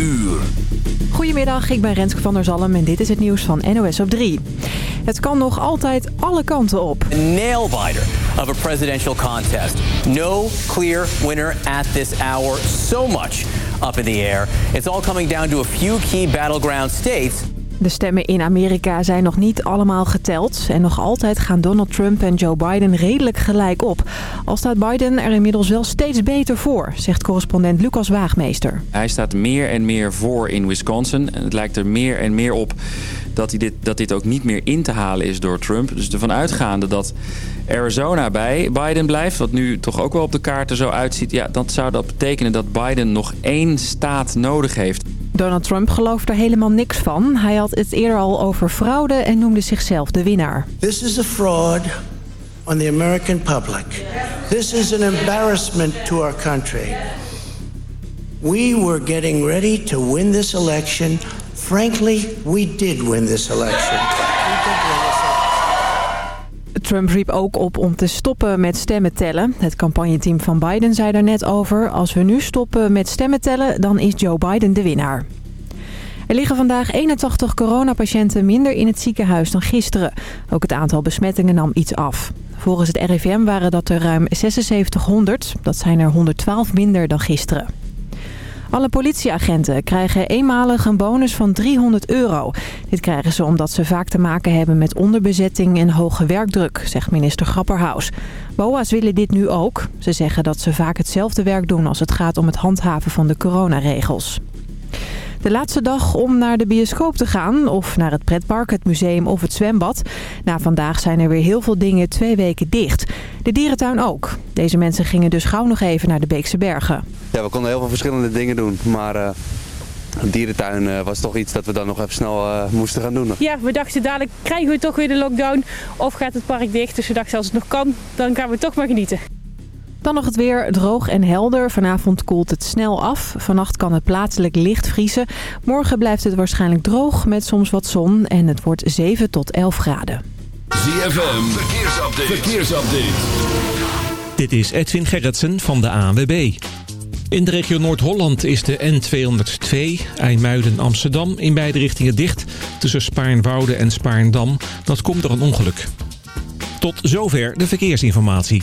uur. Goedemiddag, ik ben Renske van der Zalm en dit is het nieuws van NOS op 3. Het kan nog altijd alle kanten op. Nail-biter of a presidential contest. No clear winner at this hour. So much up in the air. It's all coming down to a few key battleground states De stemmen in Amerika zijn nog niet allemaal geteld. En nog altijd gaan Donald Trump en Joe Biden redelijk gelijk op. Al staat Biden er inmiddels wel steeds beter voor, zegt correspondent Lucas Waagmeester. Hij staat meer en meer voor in Wisconsin. En het lijkt er meer en meer op dat, hij dit, dat dit ook niet meer in te halen is door Trump. Dus ervan uitgaande dat Arizona bij Biden blijft... wat nu toch ook wel op de kaarten zo uitziet... ja, dan zou dat betekenen dat Biden nog één staat nodig heeft. Donald Trump gelooft er helemaal niks van. Hij had het eerder al over fraude en noemde zichzelf de winnaar. This is a fraud on the American public. This is an embarrassment to our country. We were getting ready to win this election. Frankly. We did win this election. Trump riep ook op om te stoppen met stemmen tellen. Het campagneteam van Biden zei daar net over... als we nu stoppen met stemmen tellen, dan is Joe Biden de winnaar. Er liggen vandaag 81 coronapatiënten minder in het ziekenhuis dan gisteren. Ook het aantal besmettingen nam iets af. Volgens het RIVM waren dat er ruim 7600. Dat zijn er 112 minder dan gisteren. Alle politieagenten krijgen eenmalig een bonus van 300 euro. Dit krijgen ze omdat ze vaak te maken hebben met onderbezetting en hoge werkdruk, zegt minister Grapperhaus. BOA's willen dit nu ook. Ze zeggen dat ze vaak hetzelfde werk doen als het gaat om het handhaven van de coronaregels. De laatste dag om naar de bioscoop te gaan, of naar het pretpark, het museum of het zwembad. Na vandaag zijn er weer heel veel dingen twee weken dicht. De dierentuin ook. Deze mensen gingen dus gauw nog even naar de Beekse Bergen. Ja, we konden heel veel verschillende dingen doen, maar uh, een dierentuin uh, was toch iets dat we dan nog even snel uh, moesten gaan doen. Ja, we dachten dadelijk krijgen we toch weer de lockdown of gaat het park dicht. Dus we dachten als het nog kan, dan gaan we toch maar genieten. Dan nog het weer droog en helder. Vanavond koelt het snel af. Vannacht kan het plaatselijk licht vriezen. Morgen blijft het waarschijnlijk droog met soms wat zon. En het wordt 7 tot 11 graden. ZFM, verkeersupdate. verkeersupdate. Dit is Edwin Gerritsen van de ANWB. In de regio Noord-Holland is de N202 IJmuiden-Amsterdam in beide richtingen dicht. Tussen Spaarnwoude en Spaarndam. Dat komt door een ongeluk. Tot zover de verkeersinformatie.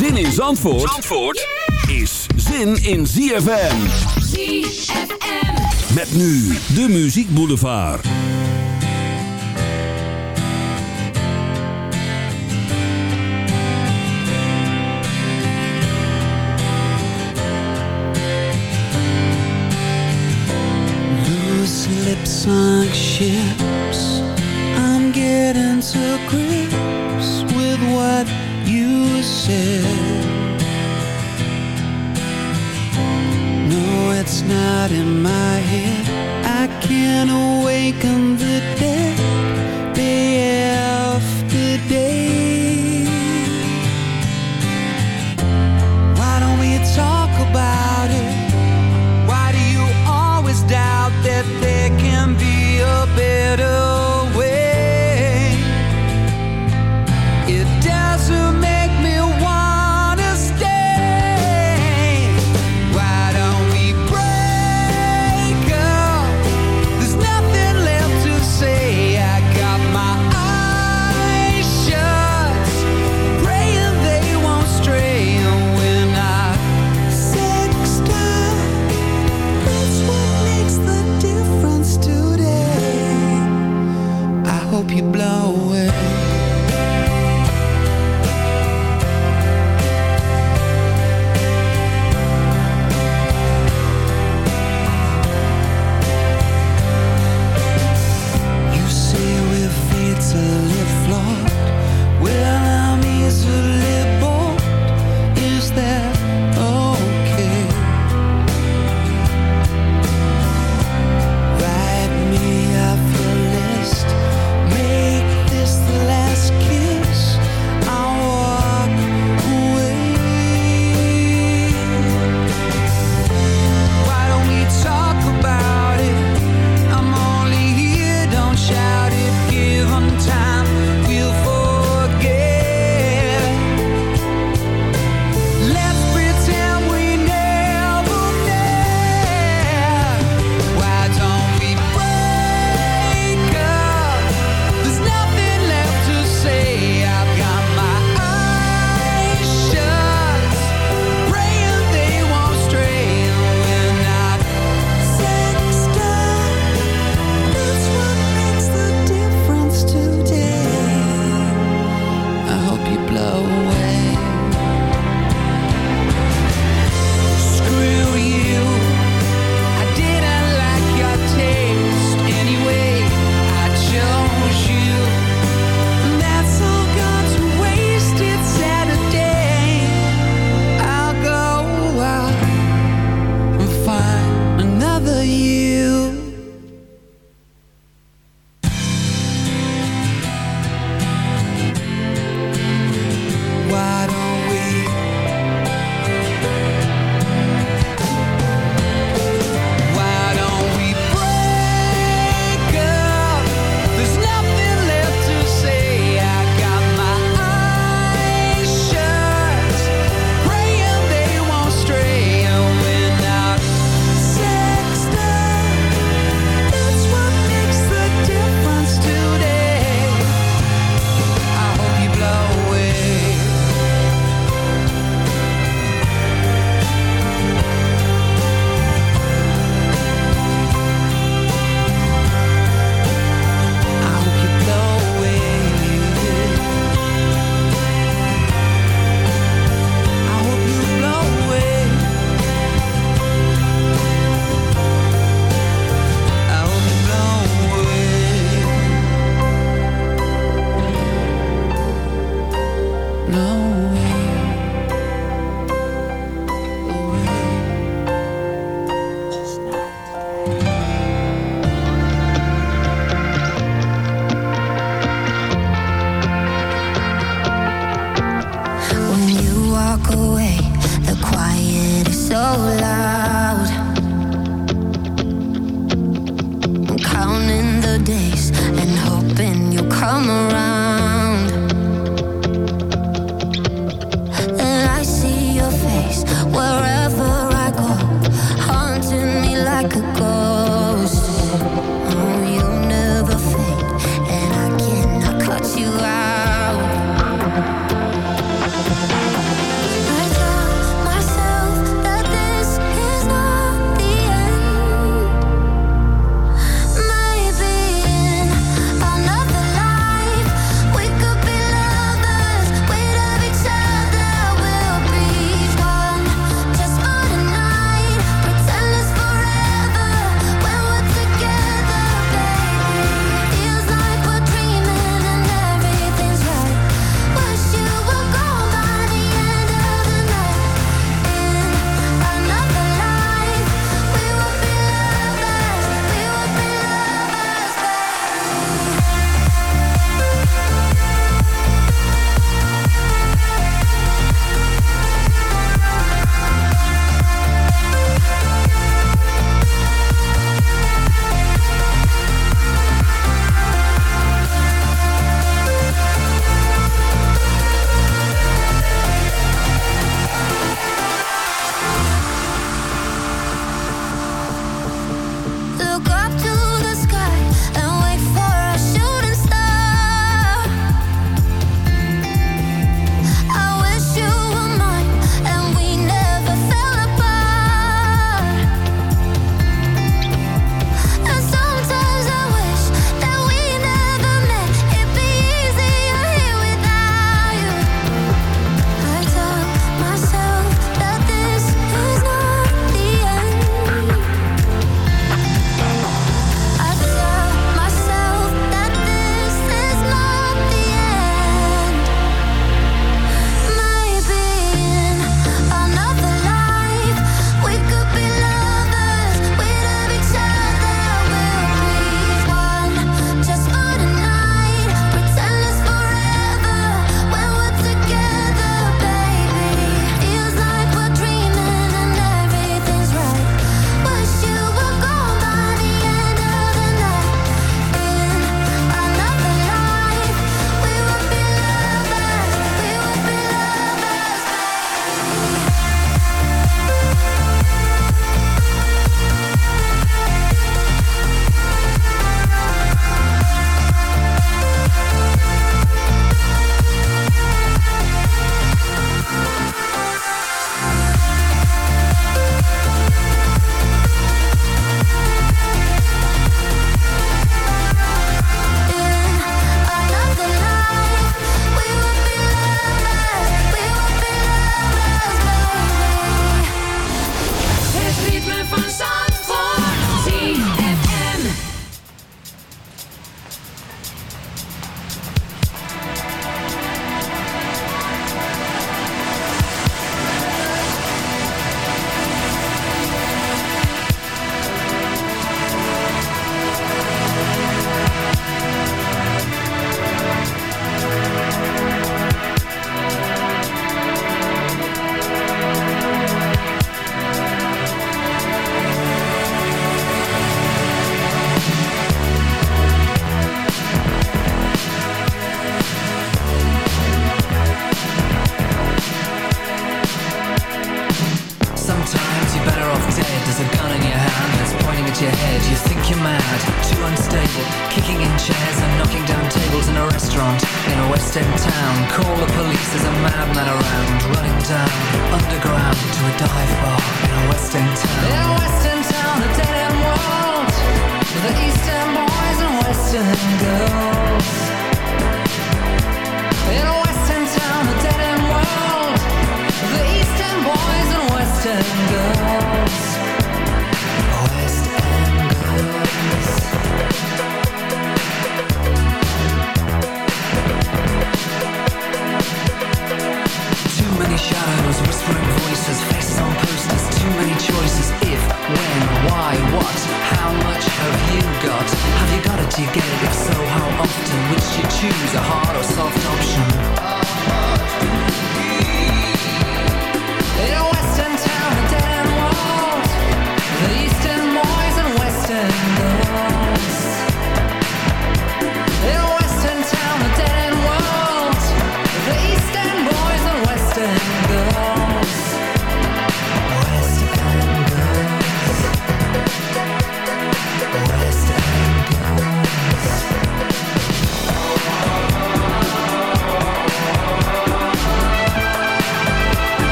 Zin in Zandvoort, Zandvoort is zin in ZFM. ZFM. Met nu de Muziek Boulevard. Loose lips sunk ships. I'm getting to grips with what you said. No, it's not in my head. I can't awaken the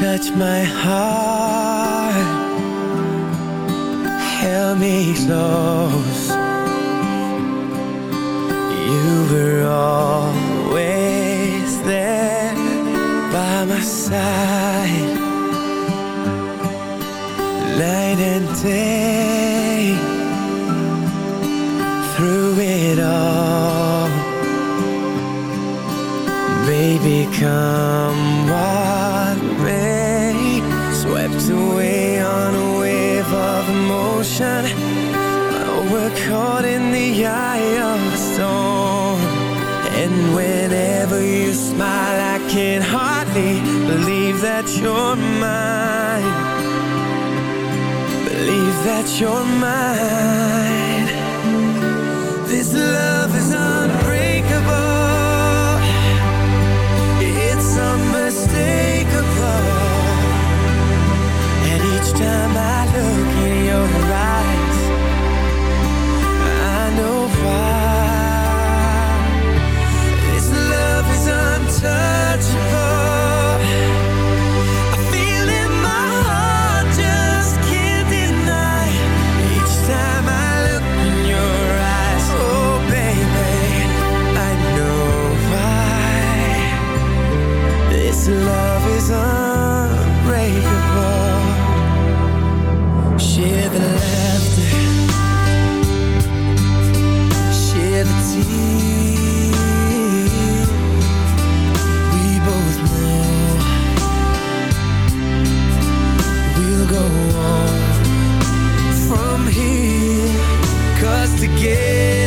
touch my heart. Held me close. You were always there By my side. Night and day. Through it all. Baby, come Whenever you smile I can hardly believe that you're mine. Believe that you're mine. again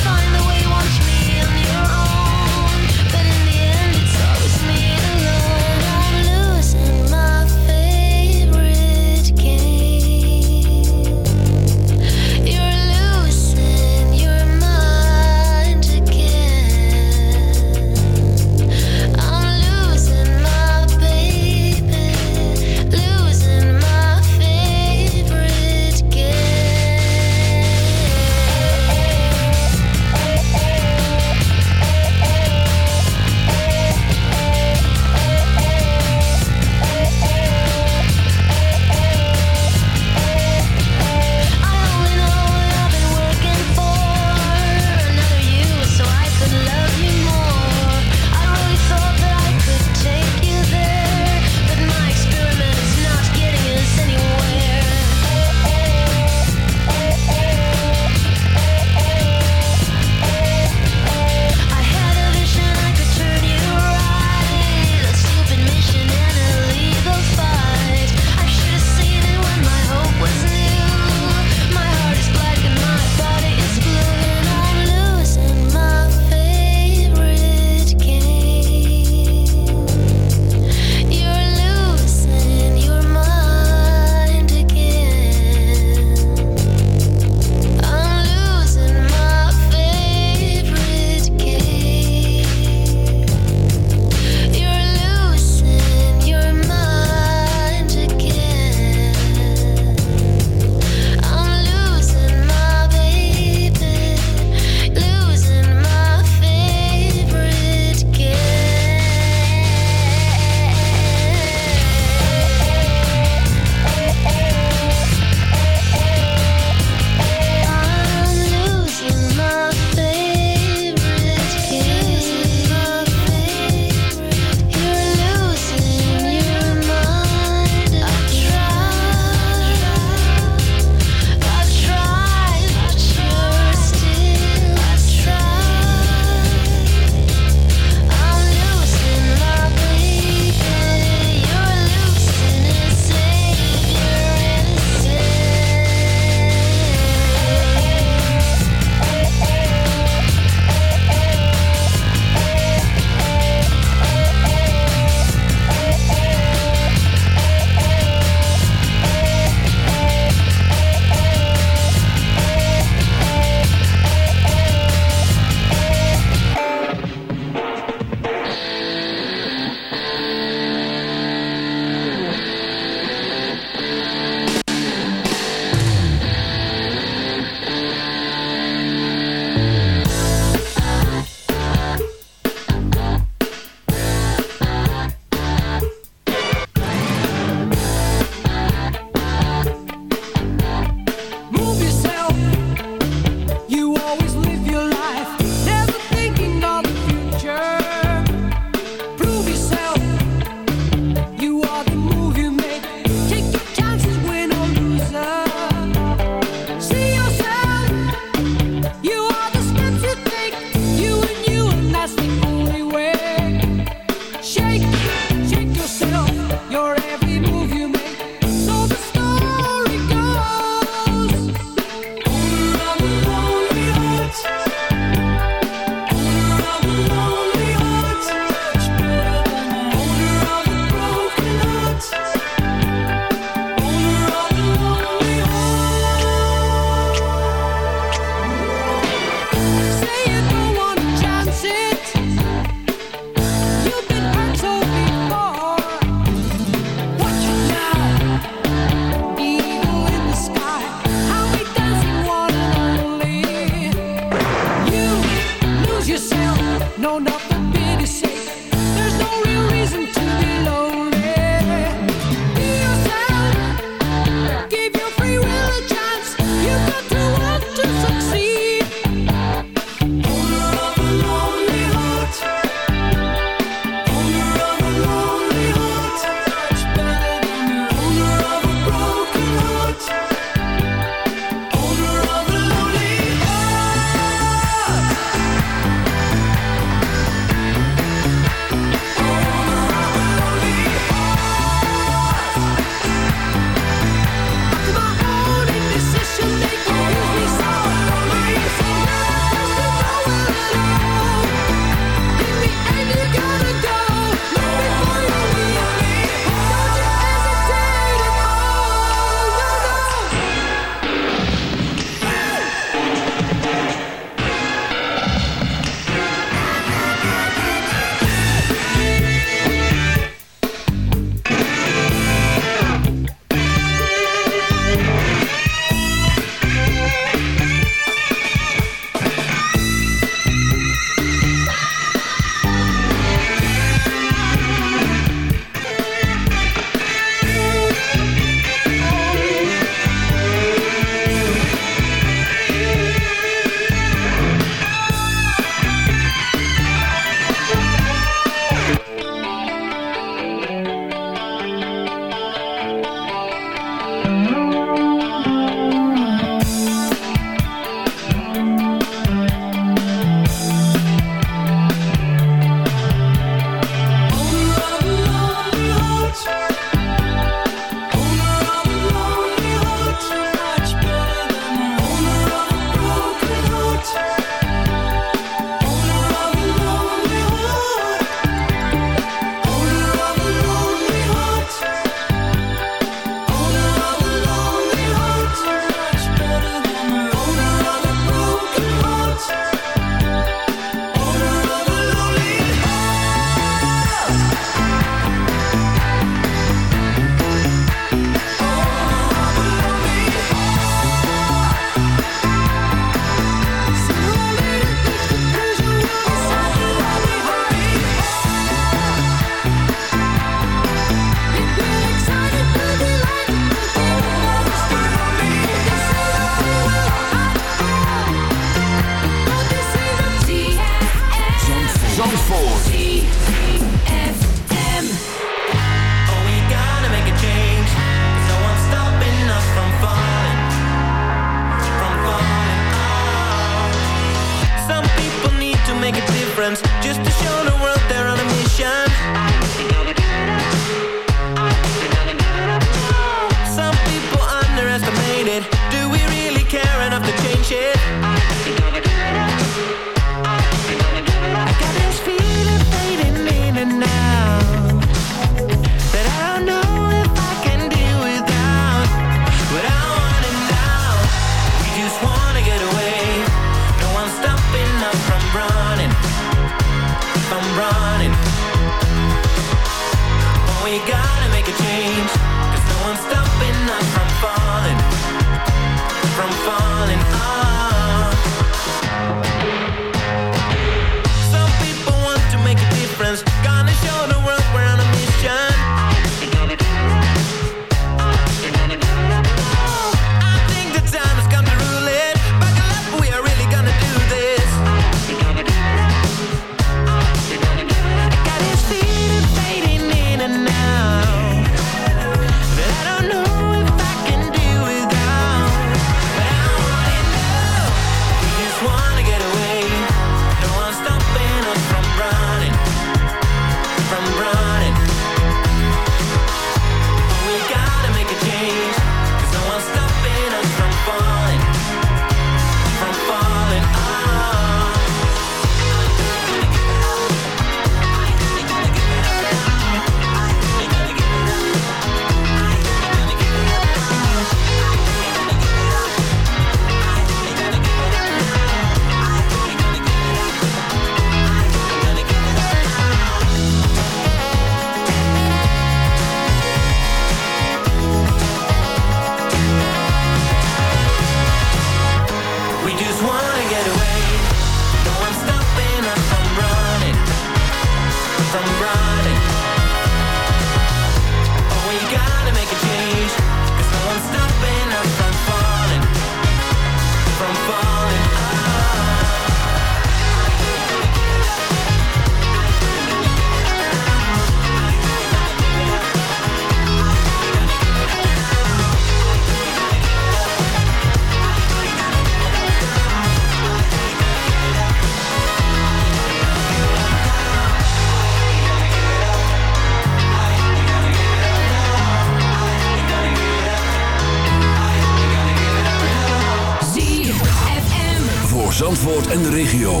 En de regio.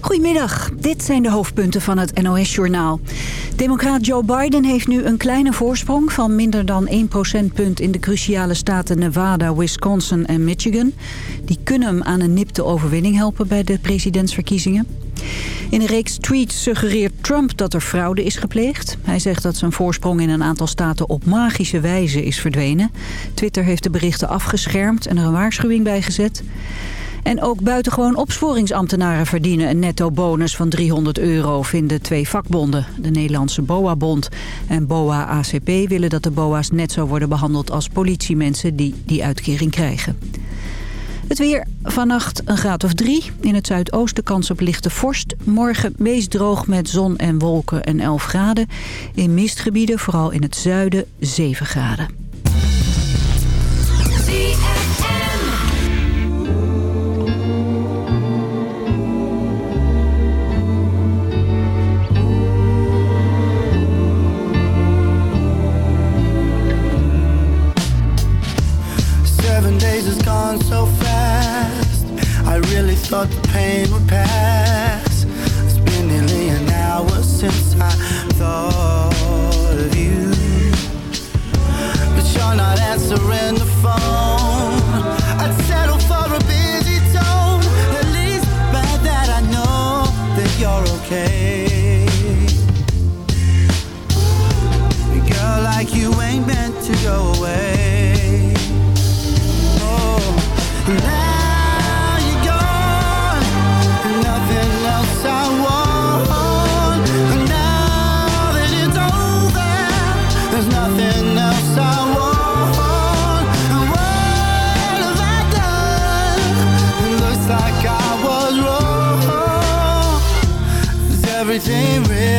Goedemiddag, dit zijn de hoofdpunten van het NOS-journaal. Democraat Joe Biden heeft nu een kleine voorsprong van minder dan 1 procentpunt in de cruciale staten Nevada, Wisconsin en Michigan. Die kunnen hem aan een nipte overwinning helpen bij de presidentsverkiezingen. In een reeks tweets suggereert Trump dat er fraude is gepleegd. Hij zegt dat zijn voorsprong in een aantal staten op magische wijze is verdwenen. Twitter heeft de berichten afgeschermd en er een waarschuwing bij gezet. En ook buitengewoon opsporingsambtenaren verdienen een netto bonus van 300 euro, vinden twee vakbonden. De Nederlandse BOA-bond en BOA-ACP willen dat de BOA's net zo worden behandeld als politiemensen die die uitkering krijgen. Het weer vannacht een graad of drie. In het zuidoosten kans op lichte vorst. Morgen meest droog met zon en wolken en 11 graden. In mistgebieden, vooral in het zuiden, 7 graden. Gone so fast. I really thought the pain would pass. It's been nearly an hour since I thought of you. But you're not answering the phone. I'd settle for a busy tone. At least by that I know that you're okay.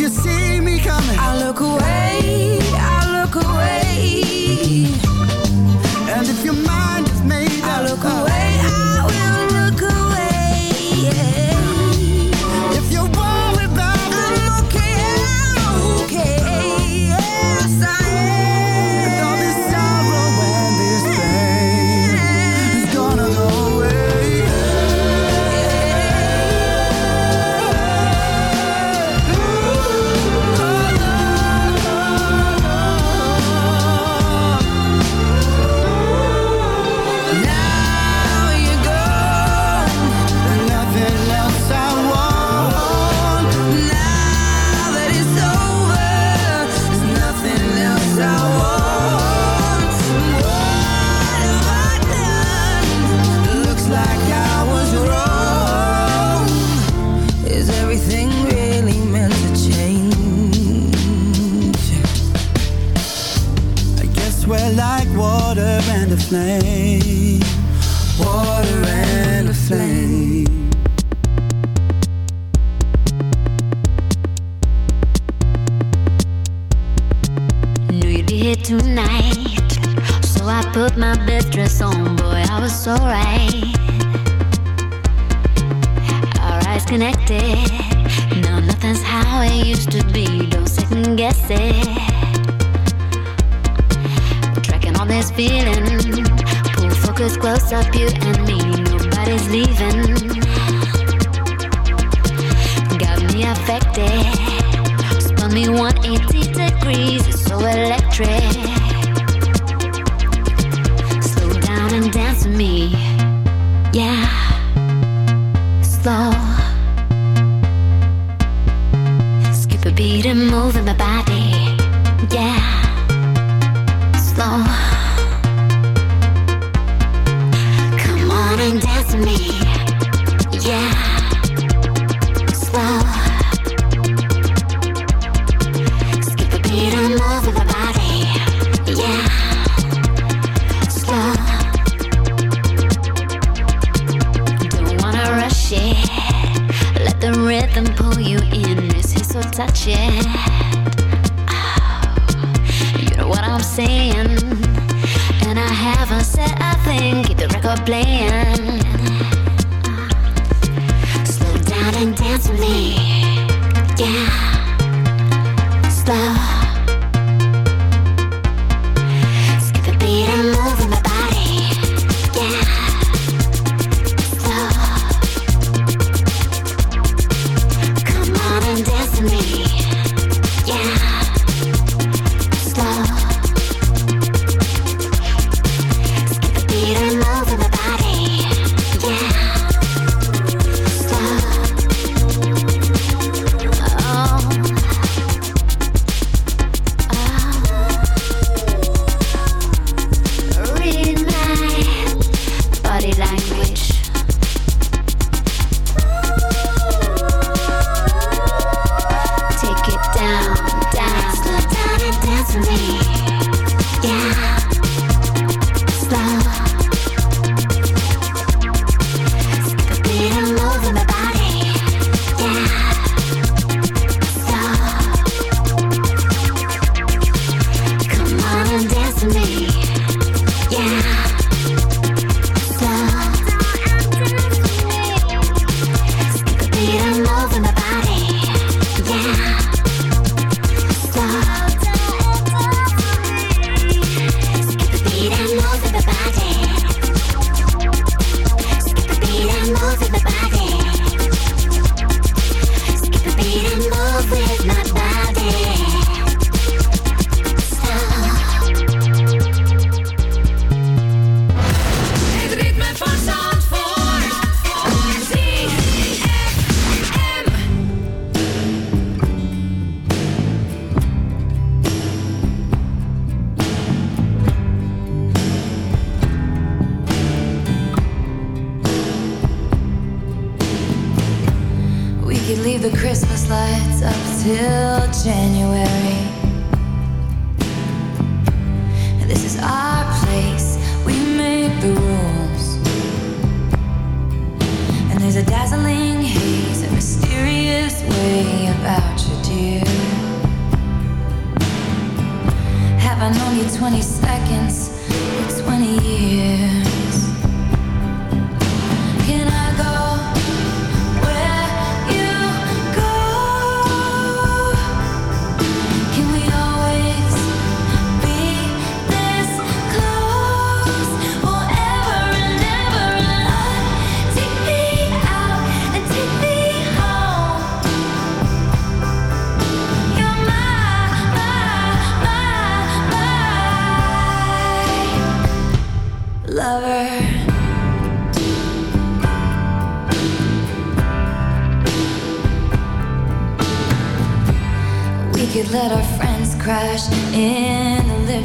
Você. you see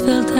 felt